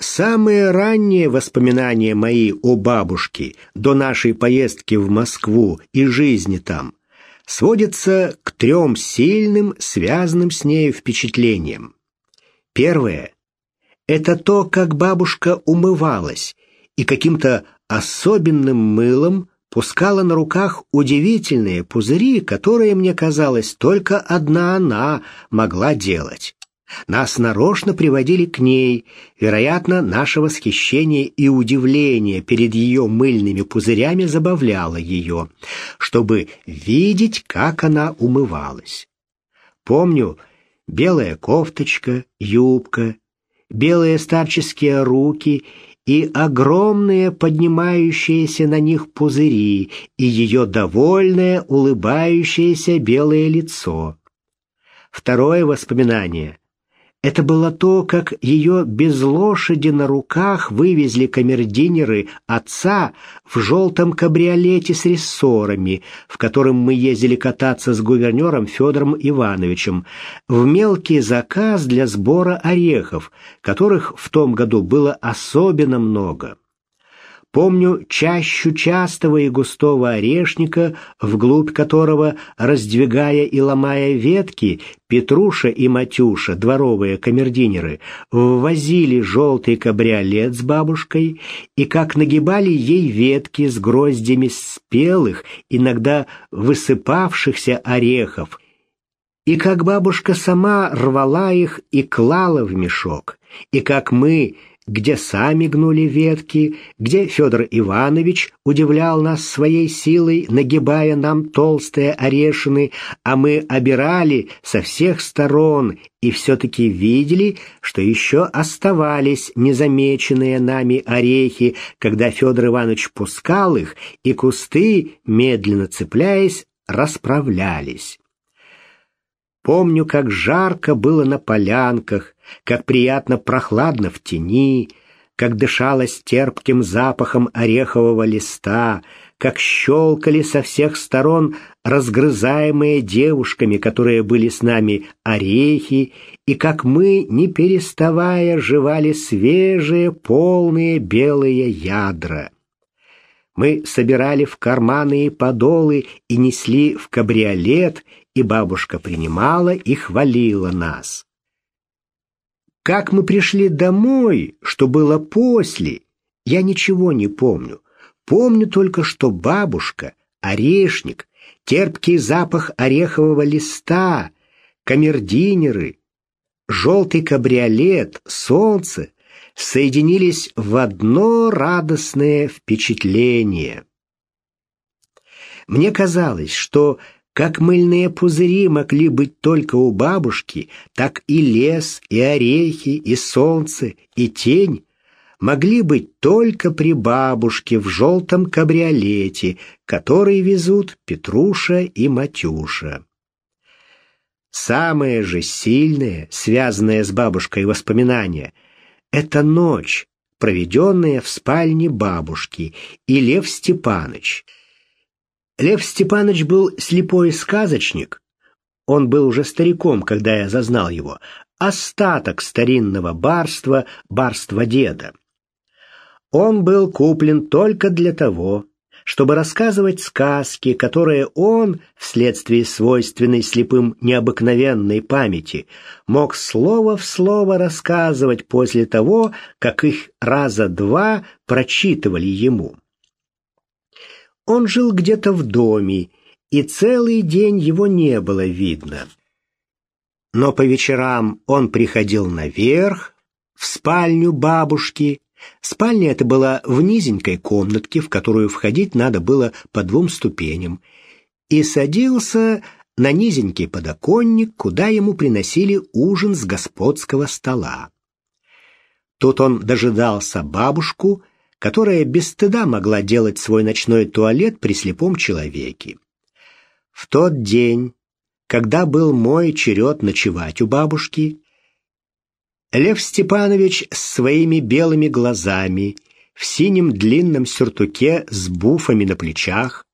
Самые ранние воспоминания мои о бабушке до нашей поездки в Москву и жизни там сводятся к трем сильным, связанным с ней впечатлениям. Первое — это то, как бабушка умывалась и каким-то особенным мылом пускала на руках удивительные пузыри, которые, мне казалось, только одна она могла делать. Нас нарочно приводили к ней, вероятно, наше восхищение и удивление перед ее мыльными пузырями забавляло ее, чтобы видеть, как она умывалась. Помню, белая кофточка, юбка, белые старческие руки и огромные поднимающиеся на них пузыри, и ее довольное улыбающееся белое лицо. Второе воспоминание это было то, как ее без лошади на руках вывезли камердинеры отца в желтом кабриолете с рессорами, в котором мы ездили кататься с гувернером Федором Ивановичем, в мелкий заказ для сбора орехов, которых в том году было особенно много. Помню чащу частого и густого орешника, вглубь которого, раздвигая и ломая ветки, Петруша и Матюша, дворовые камердинеры, ввозили желтый кабриолет с бабушкой и как нагибали ей ветки с гроздями спелых, иногда высыпавшихся орехов, и как бабушка сама рвала их и клала в мешок, и как мы, где сами гнули ветки, где Федор Иванович удивлял нас своей силой, нагибая нам толстые орешины, а мы обирали со всех сторон и все-таки видели, что еще оставались незамеченные нами орехи, когда Федор Иванович пускал их, и кусты, медленно цепляясь, расправлялись. Помню, как жарко было на полянках, как приятно прохладно в тени, как дышалось терпким запахом орехового листа, как щелкали со всех сторон разгрызаемые девушками, которые были с нами, орехи, и как мы, не переставая, жевали свежие, полные белые ядра. Мы собирали в карманы и подолы и несли в кабриолет, и бабушка принимала и хвалила нас. Как мы пришли домой, что было после, я ничего не помню. Помню только, что бабушка, орешник, терпкий запах орехового листа, камердинеры, желтый кабриолет, солнце соединились в одно радостное впечатление. Мне казалось, что как мыльные пузыри могли быть только у бабушки, так и лес, и орехи, и солнце, и тень могли быть только при бабушке в желтом кабриолете, который везут Петруша и Матюша. Самое же сильное, связанное с бабушкой воспоминание — это ночь, проведенная в спальне бабушки, и Лев Степаныч — Лев Степанович был слепой сказочник. Он был уже стариком, когда я зазнал его. Остаток старинного барства, барства деда. Он был куплен только для того, чтобы рассказывать сказки, которые он, вследствие свойственной слепым необыкновенной памяти, мог слово в слово рассказывать после того, как их раза два прочитывали ему. Он жил где-то в доме, и целый день его не было видно. Но по вечерам он приходил наверх, в спальню бабушки. Спальня эта была в низенькой комнатке, в которую входить надо было по двум ступеням, и садился на низенький подоконник, куда ему приносили ужин с господского стола. Тут он дожидался бабушку которая без стыда могла делать свой ночной туалет при слепом человеке. В тот день, когда был мой черед ночевать у бабушки, Лев Степанович с своими белыми глазами, в синем длинном сюртуке с буфами на плечах,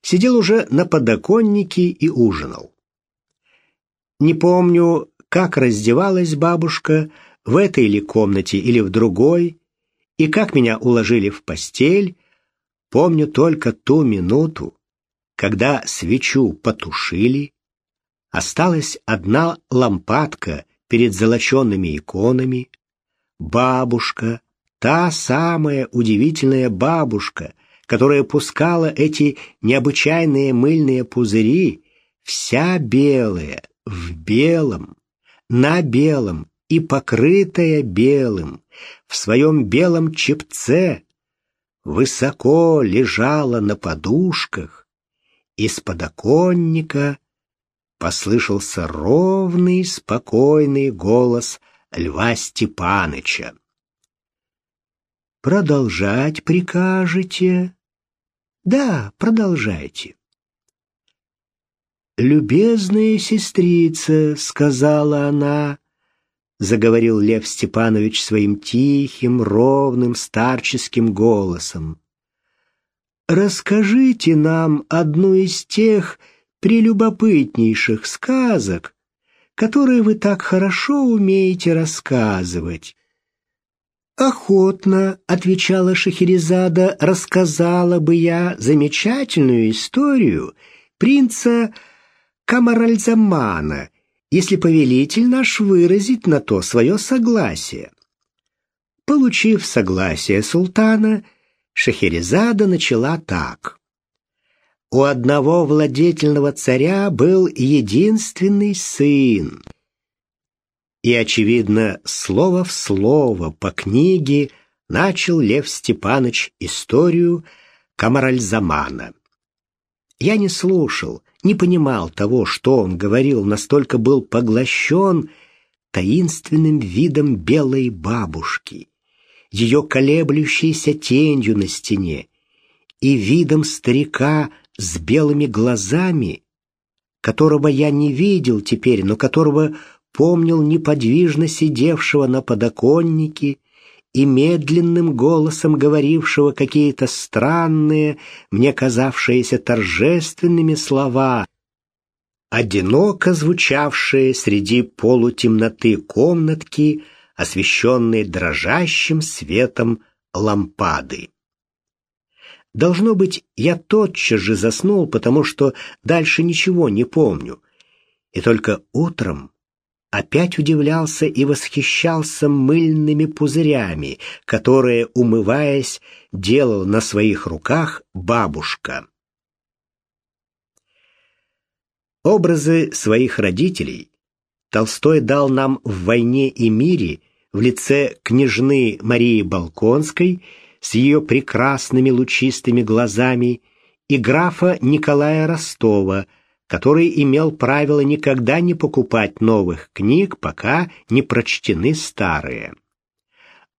сидел уже на подоконнике и ужинал. Не помню, как раздевалась бабушка, в этой ли комнате или в другой, и как меня уложили в постель, помню только ту минуту, когда свечу потушили, осталась одна лампадка перед золоченными иконами, бабушка, та самая удивительная бабушка, которая пускала эти необычайные мыльные пузыри, вся белая, в белом, на белом и покрытая белым, в своем белом чепце, высоко лежала на подушках, из подоконника послышался ровный, спокойный голос Льва Степаныча. «Продолжать прикажете?» «Да, продолжайте». «Любезная сестрица», — сказала она, — заговорил Лев Степанович своим тихим, ровным, старческим голосом. «Расскажите нам одну из тех прелюбопытнейших сказок, которые вы так хорошо умеете рассказывать». «Охотно», — отвечала Шахерезада, — «рассказала бы я замечательную историю принца Камаральзамана, если повелитель наш выразит на то свое согласие». Получив согласие султана, Шахерезада начала так. У одного владетельного царя был единственный сын. И, очевидно, слово в слово по книге начал Лев Степанович историю Камаральзамана. Я не слушал, не понимал того, что он говорил, настолько был поглощен таинственным видом белой бабушки, ее колеблющейся тенью на стене и видом старика с белыми глазами, которого я не видел теперь, но которого помнил неподвижно сидевшего на подоконнике и медленным голосом говорившего какие-то странные, мне казавшиеся торжественными слова, одиноко звучавшие среди полутемноты комнатки, освещенной дрожащим светом лампады. Должно быть, я тотчас же заснул, потому что дальше ничего не помню. И только утром опять удивлялся и восхищался мыльными пузырями, которые, умываясь, делал на своих руках бабушка. Образы своих родителей Толстой дал нам в «Войне и мире» в лице княжны Марии Балконской с ее прекрасными лучистыми глазами и графа Николая Ростова, который имел правило никогда не покупать новых книг, пока не прочтены старые.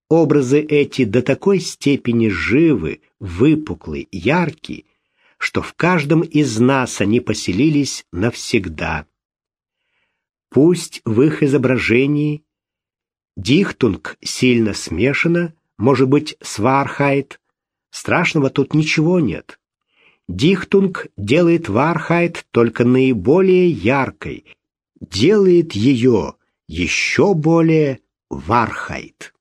Образы эти до такой степени живы, выпуклы, ярки, что в каждом из нас они поселились навсегда. Пусть в их изображении дихтунг сильно смешано, может быть, свархайт. Страшного тут ничего нет. Дихтунг делает вархайт только наиболее яркой, делает ее еще более вархайт.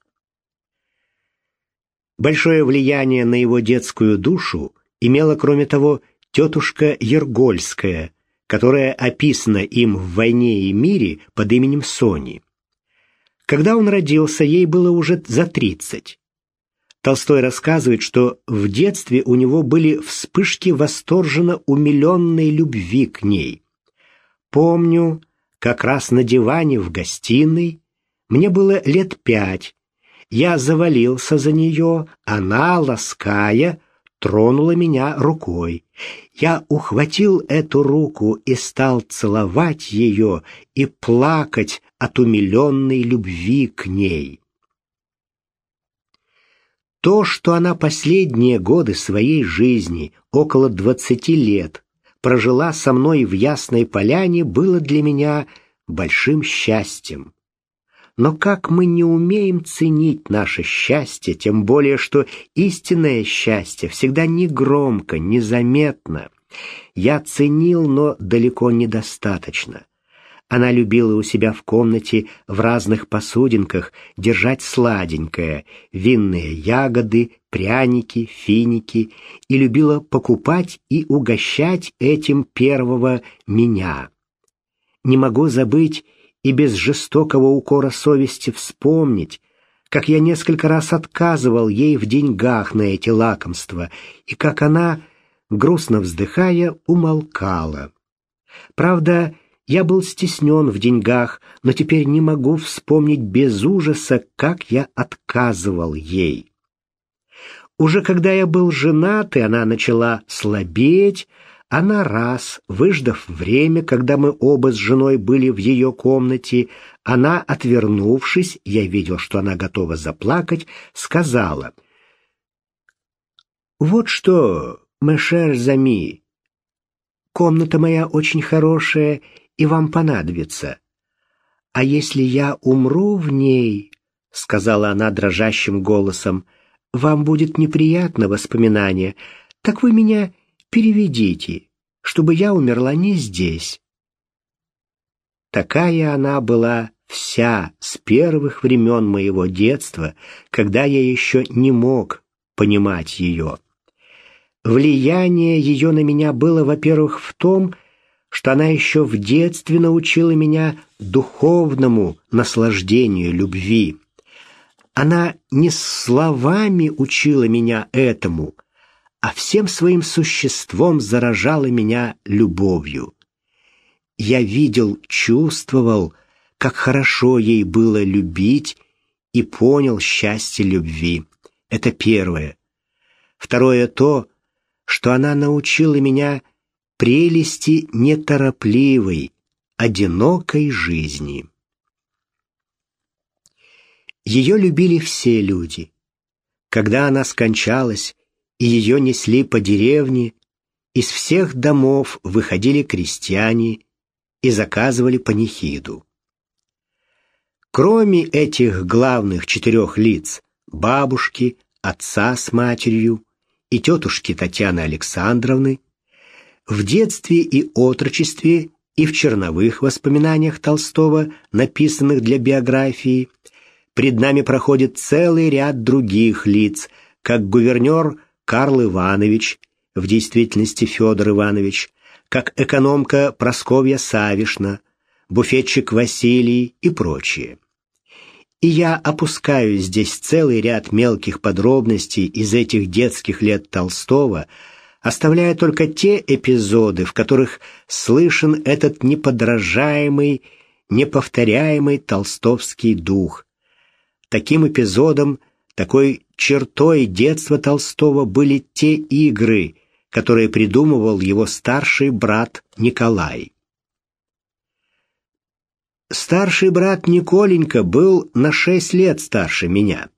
Большое влияние на его детскую душу имела, кроме того, тетушка Ергольская, которая описана им в «Войне и мире» под именем Сони. Когда он родился, ей было уже за тридцать. Толстой рассказывает, что в детстве у него были вспышки восторженно умиленной любви к ней. Помню, как раз на диване в гостиной, мне было лет пять, я завалился за нее, она, лаская, тронула меня рукой. Я ухватил эту руку и стал целовать ее и плакать от умиленной любви к ней. То, что она последние годы своей жизни, около двадцати лет, прожила со мной в Ясной Поляне, было для меня большим счастьем. Но как мы не умеем ценить наше счастье, тем более, что истинное счастье всегда не громко, незаметно. Я ценил, но далеко недостаточно. Она любила у себя в комнате в разных посудинках держать сладенькое, винные ягоды, пряники, финики, и любила покупать и угощать этим первого меня. Не могу забыть и без жестокого укора совести вспомнить, как я несколько раз отказывал ей в деньгах на эти лакомства, и как она, грустно вздыхая, умолкала. Правда, я был стеснен в деньгах, но теперь не могу вспомнить без ужаса, как я отказывал ей. Уже когда я был женат, и она начала слабеть, она раз, выждав время, когда мы оба с женой были в ее комнате, она, отвернувшись, я видел, что она готова заплакать, сказала, «Вот что, Мэшер Зами, комната моя очень хорошая, и вам понадобится. А если я умру в ней, — сказала она дрожащим голосом, — вам будет неприятно воспоминание, так вы меня переведите, чтобы я умерла не здесь. Такая она была вся с первых времен моего детства, когда я еще не мог понимать ее. Влияние ее на меня было, во-первых, в том, что она еще в детстве научила меня духовному наслаждению любви. Она не словами учила меня этому, а всем своим существом заражала меня любовью. Я видел, чувствовал, как хорошо ей было любить и понял счастье любви. Это первое. Второе то, что она научила меня прелести неторопливой, одинокой жизни. Ее любили все люди. Когда она скончалась, и ее несли по деревне, из всех домов выходили крестьяне и заказывали панихиду. Кроме этих главных четырех лиц, бабушки, отца с матерью и тетушки Татьяны Александровны, в детстве и отрочестве и в черновых воспоминаниях Толстого, написанных для биографии, пред нами проходит целый ряд других лиц, как гувернер Карл Иванович, в действительности Федор Иванович, как экономка Просковья Савишна, буфетчик Василий и прочие. И я опускаю здесь целый ряд мелких подробностей из этих детских лет Толстого, оставляя только те эпизоды, в которых слышен этот неподражаемый, неповторяемый толстовский дух. Таким эпизодом, такой чертой детства Толстого были те игры, которые придумывал его старший брат Николай. Старший брат Николенька был на шесть лет старше меня.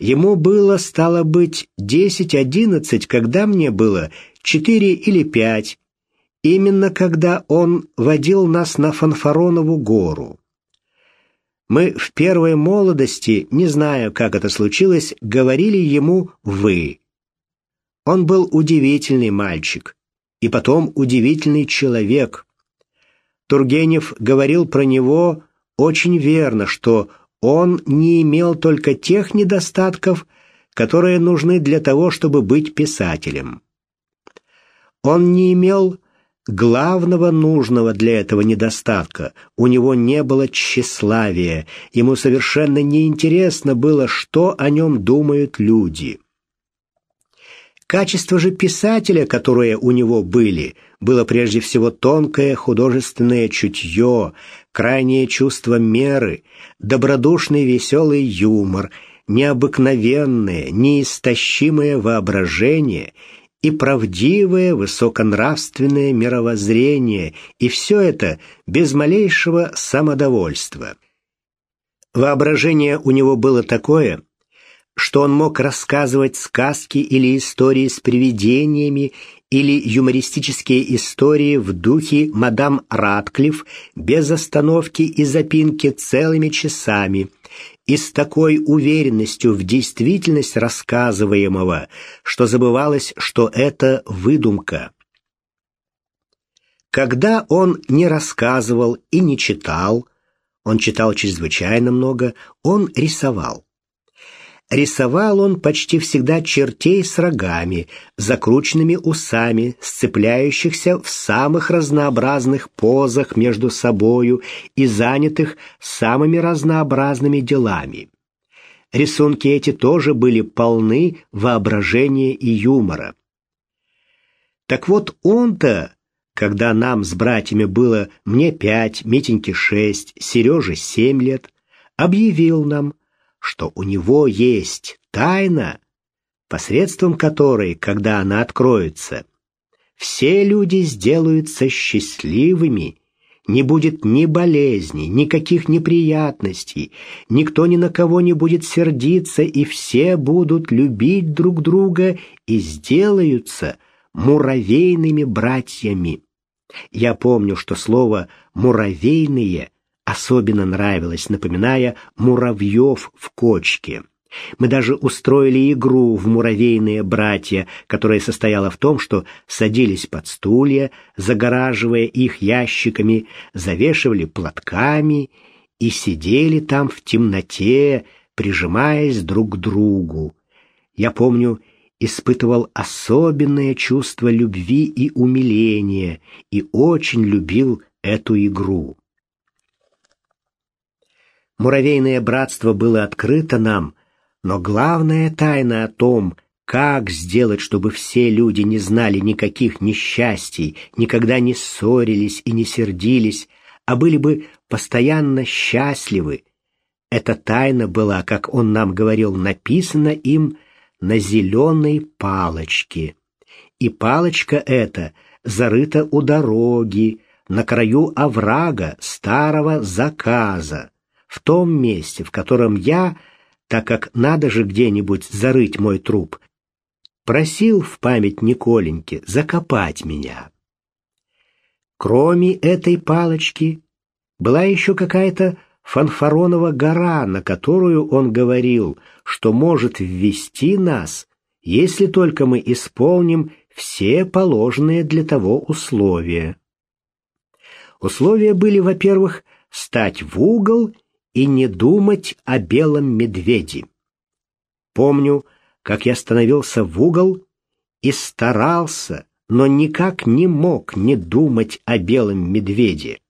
Ему было, стало быть, десять-одиннадцать, когда мне было четыре или пять, именно когда он водил нас на Фанфаронову гору. Мы в первой молодости, не знаю, как это случилось, говорили ему «вы». Он был удивительный мальчик и потом удивительный человек. Тургенев говорил про него очень верно, что он не имел только тех недостатков, которые нужны для того, чтобы быть писателем. Он не имел главного нужного для этого недостатка. У него не было тщеславия, ему совершенно неинтересно было, что о нем думают люди. Качество же писателя, которые у него были, было прежде всего тонкое художественное чутье, крайнее чувство меры, добродушный веселый юмор, необыкновенное, неистощимое воображение и правдивое высоконравственное мировоззрение, и все это без малейшего самодовольства. Воображение у него было такое, что он мог рассказывать сказки или истории с привидениями или юмористические истории в духе мадам Ратклифф без остановки и запинки целыми часами и с такой уверенностью в действительность рассказываемого, что забывалось, что это выдумка. Когда он не рассказывал и не читал, он читал чрезвычайно много, он рисовал. Рисовал он почти всегда чертей с рогами, закрученными усами, сцепляющихся в самых разнообразных позах между собою и занятых самыми разнообразными делами. Рисунки эти тоже были полны воображения и юмора. Так вот он-то, когда нам с братьями было мне пять, Митеньке шесть, Сереже семь лет, объявил нам, что у него есть тайна, посредством которой, когда она откроется, все люди сделаются счастливыми, не будет ни болезней, никаких неприятностей, никто ни на кого не будет сердиться, и все будут любить друг друга и сделаются муравейными братьями. Я помню, что слово «муравейные» особенно нравилось, напоминая муравьев в кочке. Мы даже устроили игру в «Муравейные братья», которая состояла в том, что садились под стулья, загораживая их ящиками, завешивали платками и сидели там в темноте, прижимаясь друг к другу. Я помню, испытывал особенное чувство любви и умиления и очень любил эту игру. Муравейное братство было открыто нам, но главная тайна о том, как сделать, чтобы все люди не знали никаких несчастий, никогда не ссорились и не сердились, а были бы постоянно счастливы, эта тайна была, как он нам говорил, написана им на зеленой палочке. И палочка эта зарыта у дороги, на краю оврага старого заказа в том месте, в котором я, так как надо же где-нибудь зарыть мой труп, просил в память Николеньке закопать меня. Кроме этой палочки была еще какая-то фанфаронова гора, на которую он говорил, что может ввести нас, если только мы исполним все положенные для того условия. Условия были, во-первых, стать в угол и не думать о белом медведе. Помню, как я становился в угол и старался, но никак не мог не думать о белом медведе.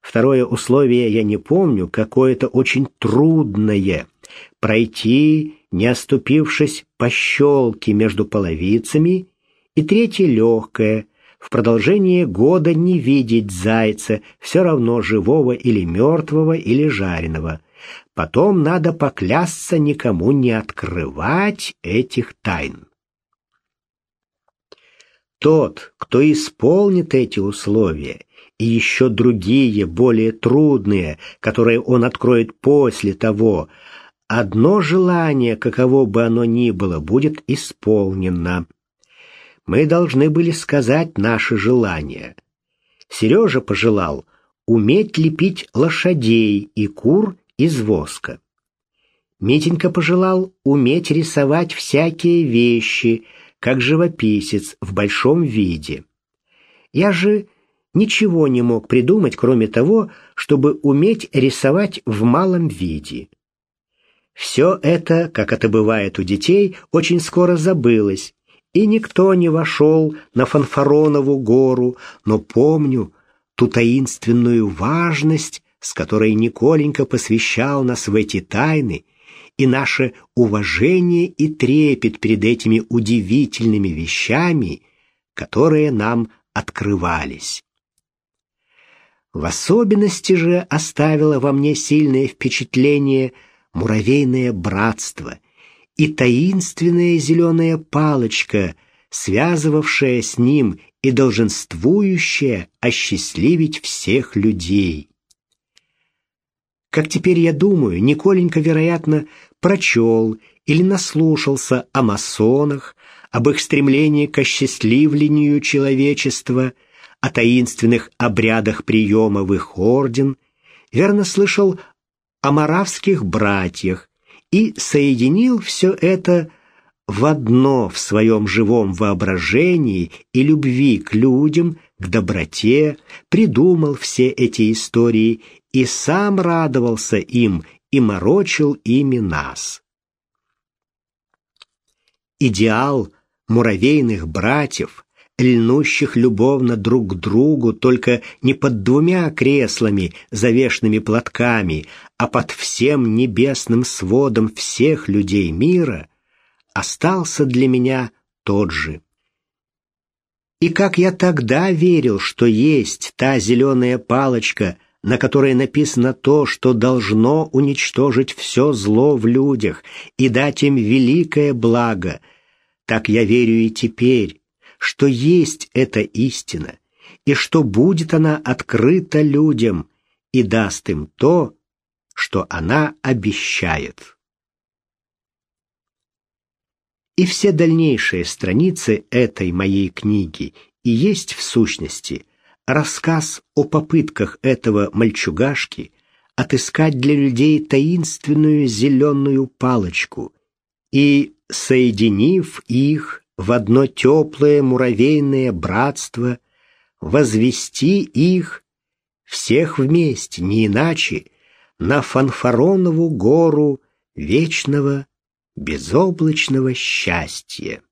Второе условие я не помню, какое-то очень трудное — пройти, не оступившись по щелке между половицами, и третье легкое в продолжение года не видеть зайца, все равно живого или мертвого или жареного. Потом надо поклясться никому не открывать этих тайн. Тот, кто исполнит эти условия, и еще другие, более трудные, которые он откроет после того, одно желание, каково бы оно ни было, будет исполнено мы должны были сказать наши желания. Сережа пожелал уметь лепить лошадей и кур из воска. Митенька пожелал уметь рисовать всякие вещи, как живописец в большом виде. Я же ничего не мог придумать, кроме того, чтобы уметь рисовать в малом виде. Все это, как это бывает у детей, очень скоро забылось, и никто не вошел на Фанфаронову гору, но помню ту таинственную важность, с которой Николенька посвящал нас в эти тайны, и наше уважение и трепет перед этими удивительными вещами, которые нам открывались. В особенности же оставило во мне сильное впечатление муравейное братство — и таинственная зеленая палочка, связывавшая с ним и долженствующая осчастливить всех людей. Как теперь я думаю, Николенька, вероятно, прочел или наслушался о масонах, об их стремлении к осчастливлению человечества, о таинственных обрядах приема в их орден, верно слышал о маравских братьях, и соединил все это в одно в своем живом воображении и любви к людям, к доброте, придумал все эти истории и сам радовался им и морочил ими нас. Идеал муравейных братьев, льнущих любовно друг к другу, только не под двумя креслами, завешенными платками, а под всем небесным сводом всех людей мира, остался для меня тот же. И как я тогда верил, что есть та зеленая палочка, на которой написано то, что должно уничтожить все зло в людях и дать им великое благо, так я верю и теперь, что есть эта истина, и что будет она открыта людям и даст им то, что она обещает. И все дальнейшие страницы этой моей книги и есть в сущности рассказ о попытках этого мальчугашки отыскать для людей таинственную зеленую палочку и, соединив их в одно теплое муравейное братство, возвести их, всех вместе, не иначе, на Фанфаронову гору вечного безоблачного счастья.